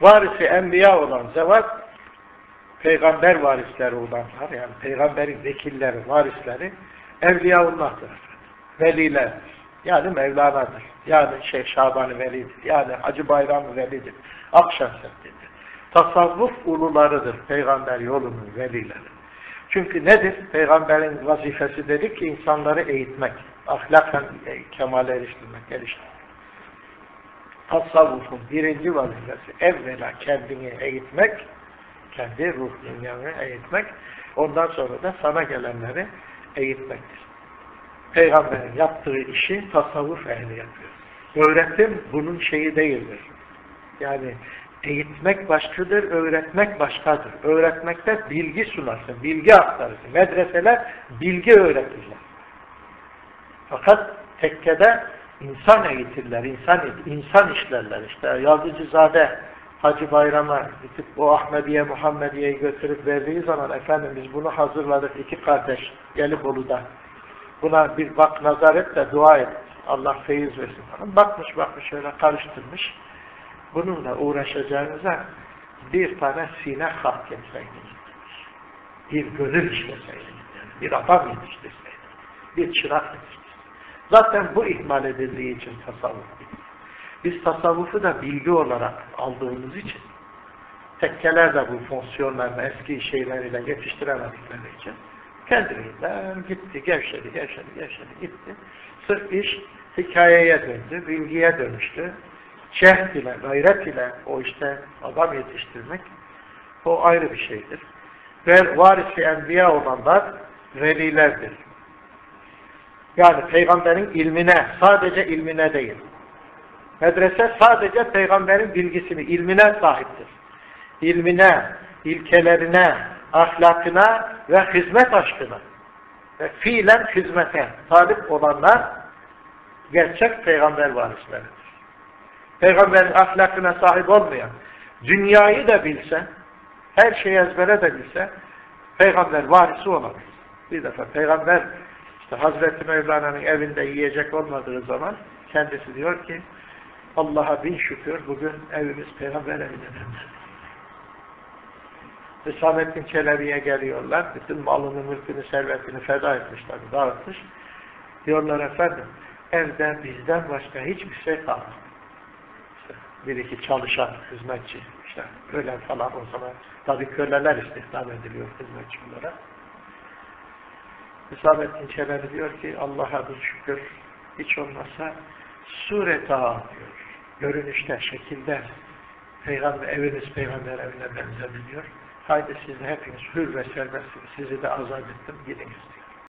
Varisi enbiya olan zevat, peygamber varisleri olanlar, yani peygamberin vekilleri, varisleri, evliyaullah'tır. Veliler, yani Mevlana'dır. Yani Şeyh Şaban-ı Veli'dir. Yani Hacı Bayram-ı Veli'dir. Akşemseddin'dir. Tasavvuf ulularıdır peygamber yolunun velileri. Çünkü nedir? Peygamberin vazifesi dedik ki insanları eğitmek, ahlaken kemale eriştirmek, geliştirmek. Tasavvufun birinci vazifesi evvela kendini eğitmek, kendi ruh dünyanı eğitmek, ondan sonra da sana gelenleri eğitmektir. Peygamberin yaptığı işi tasavvuf ehli yapıyor. Öğretim bunun şeyi değildir. Yani eğitmek başkadır, öğretmek başkadır. Öğretmekte bilgi sunarsın, bilgi aktarırsın. Medreseler bilgi öğretirler. Fakat tekkede insan eğitirler, insan, insan işlerler. İşte Yazıcızade Hacı Bayram'a gidip o Ahmediye Muhammediye'yi götürüp verdiği zaman efendim biz bunu hazırladık iki kardeş Gelibolu'da. Buna bir bak nazar et de dua et. Allah feyiz versin falan. Bakmış bakmış şöyle karıştırmış. Bununla uğraşacağınıza bir tane sine hak etseydiniz. Bir gönül işleseydiniz. Bir adam yetiştirseydiniz. Bir çırak yetiştirseydiniz. Zaten bu ihmal edildiği için tasavvuf. Biz tasavvufu da bilgi olarak aldığımız için tekkeler de bu fonksiyonlarını eski şeyleriyle yetiştiremedikleri için kendiliğinden gitti, gevşedi, gevşedi, gevşedi, gitti. Sırf iş hikayeye döndü, bilgiye dönüştü. Cehd ile, gayret ile o işte adam yetiştirmek o ayrı bir şeydir. Ve varisi enbiya olanlar velilerdir. Yani peygamberin ilmine, sadece ilmine değil. Medrese sadece peygamberin bilgisini, ilmine sahiptir. İlmine, ilkelerine, ahlakına ve hizmet aşkına ve fiilen hizmete talip olanlar gerçek peygamber varisleridir. Peygamberin ahlakına sahip olmayan, dünyayı da bilse, her şeyi ezbere de bilse, peygamber varisi olamaz. Bir defa peygamber işte Hazreti Mevlana'nın evinde yiyecek olmadığı zaman kendisi diyor ki Allah'a bin şükür bugün evimiz peygamber evine döndü. Hüsamettin Çelebi'ye geliyorlar. Bütün malını, mülkünü, servetini feda etmişler, dağıtmış. Diyorlar efendim, evde bizden başka hiçbir şey kalmadı. İşte bir iki çalışan, hizmetçi, işte ölen falan o zaman. Tabi köleler istihdam ediliyor hizmetçi olarak. Hüsamettin Çelebi diyor ki, Allah'a bir şükür, hiç olmazsa sureta diyor. Görünüşte, şekilde Peygamber, eviniz peygamber evine benzemiyor. Haydi siz hepiniz hür ve serbestsiniz. Sizi de azat ettim. Gidiniz diyor.